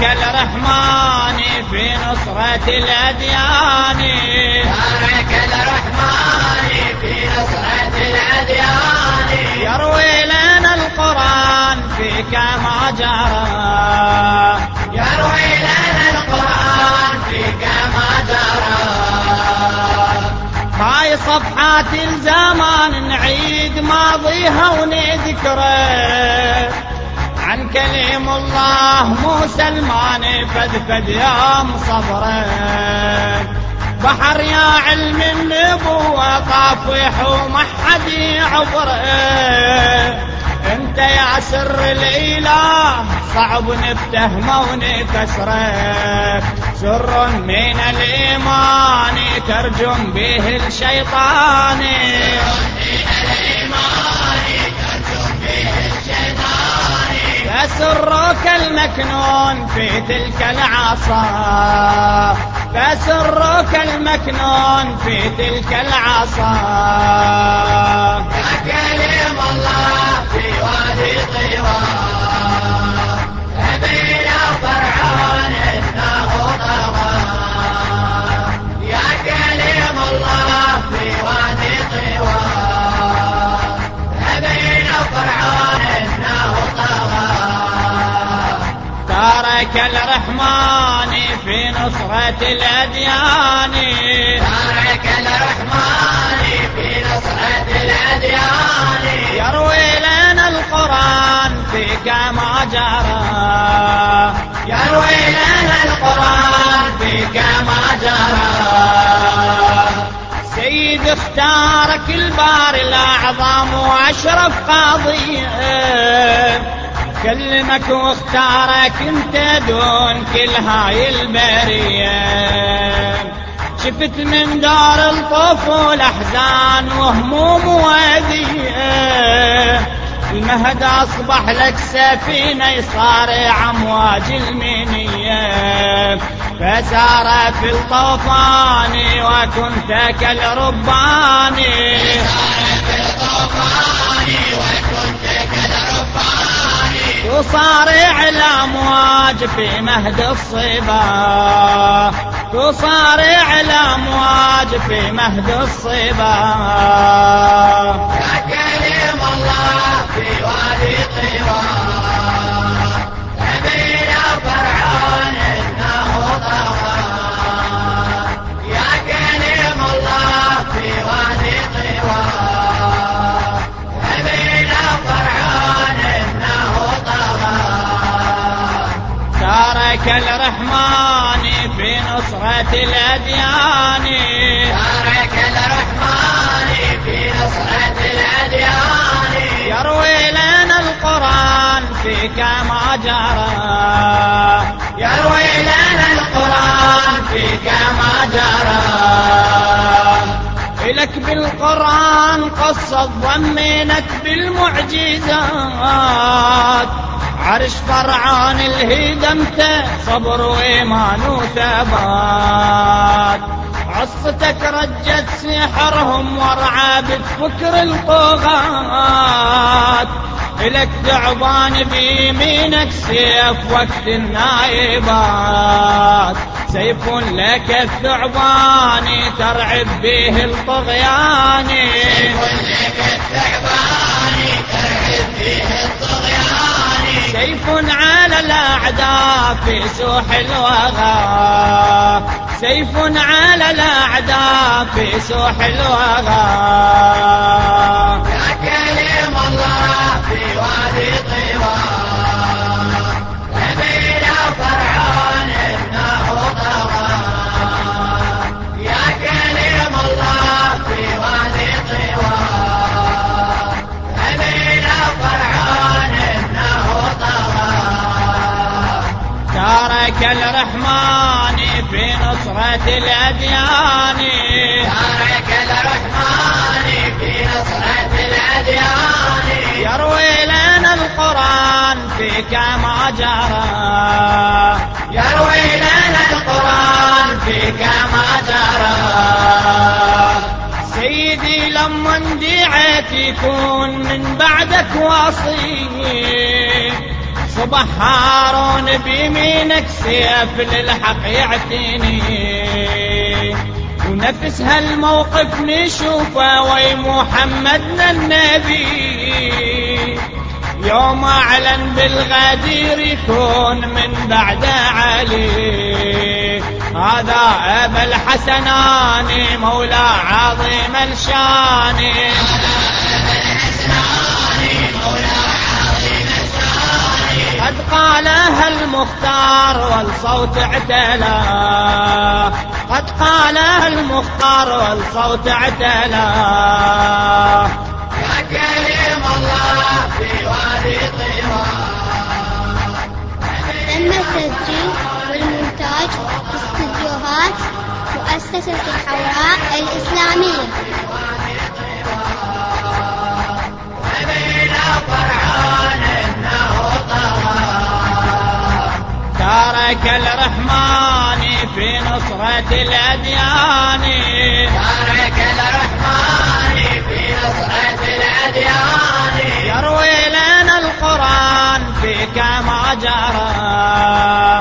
تارك الرحمن في نصرة الأديان. تارك الرحمن في نصرة الأديان. يروي لنا القرآن فيك ما جرى. يروي لنا القرآن فيك ما جرى. هاي صفحات الزمان نعيد ماضيها ونذكره. كلم الله موسى الماني فدفد يوم صبرك بحر يا علم النبوة طافح وما حد يعبره انت يا سر الإله صعب نفتهمه ونكسره سر من الإيمان ترجم به الشيطان. فسرك المكنون في تلك العصا فسرك المكنون في تلك العصا يا كلم الله في وادي طيوان تارك الرحمن في نصرة الأديان. تارك الرحمن في نصرة الأديان. يروي لنا القرآن فيك ما جرى. يروي لنا القرآن فيك ما جرى. سيد اختارك الباري الأعظم وأشرف قاضي. كلمك واختارك أنت دون كل هاي البرية. شفت من دار الطفول احزان وهموم وادية المهد أصبح لك سفينة يصارع أمواج المنية. فسارت في الطوفان وكنت كالرباني. تصارع الأمواج في مهد الصبا. تصارع الأمواج في مهد الصبا. يا كريم الله في وادي طيوان تارك الرحمن في نصرة الأديان. تارك الرحمن في نصرة الأديان. يروي لنا القرآن فيك ما جرى. يروي لنا القرآن فيك ما جرى. لك بالقرآن قصة ضمينك بالمعجزات. عرش فرعون الهدمته صبر وإيمان وثبات عصتك رجت سحرهم ورعى بفكر الطغاة إلك ثعبان بيمينك سيف وقت النايبات سيف لك الثعبان ترعب به الطغيان. لك الثعبان ترعب فيه الطغيان. سيف على الأعداء في سوح الوغى. سيف على الأعداء في سوح الوغى. تارك الرحمن في نصرة الأديان. تارك الرحمن في نصرة الأديان. يروي لنا القرآن فيك ما جرى. يروي لنا القرآن فيك ما جرى. سيدي لما اندعيت يكون من بعدك وصي. صبح هارون بيمينك سيف للحق يعتيني ونفس هالموقف نشوفه وي محمدنا النبي. يوم أعلن بالغدير يكون من بعد علي. هذا أبا الحسنان مولى عظيم الشان. قد قالها المختار والصوت اعتلى. قد قالها المختار والصوت اعتلى. يا كريم الله في وادي طيران. تم التسجيل والمونتاج في استديوهات مؤسسة الحوراء الإسلامية. ذاك الرحمن في نصرة الأديان. ذاك الرحمن في نصرة الأديان. يروي لنا القرآن فيك ما جرى.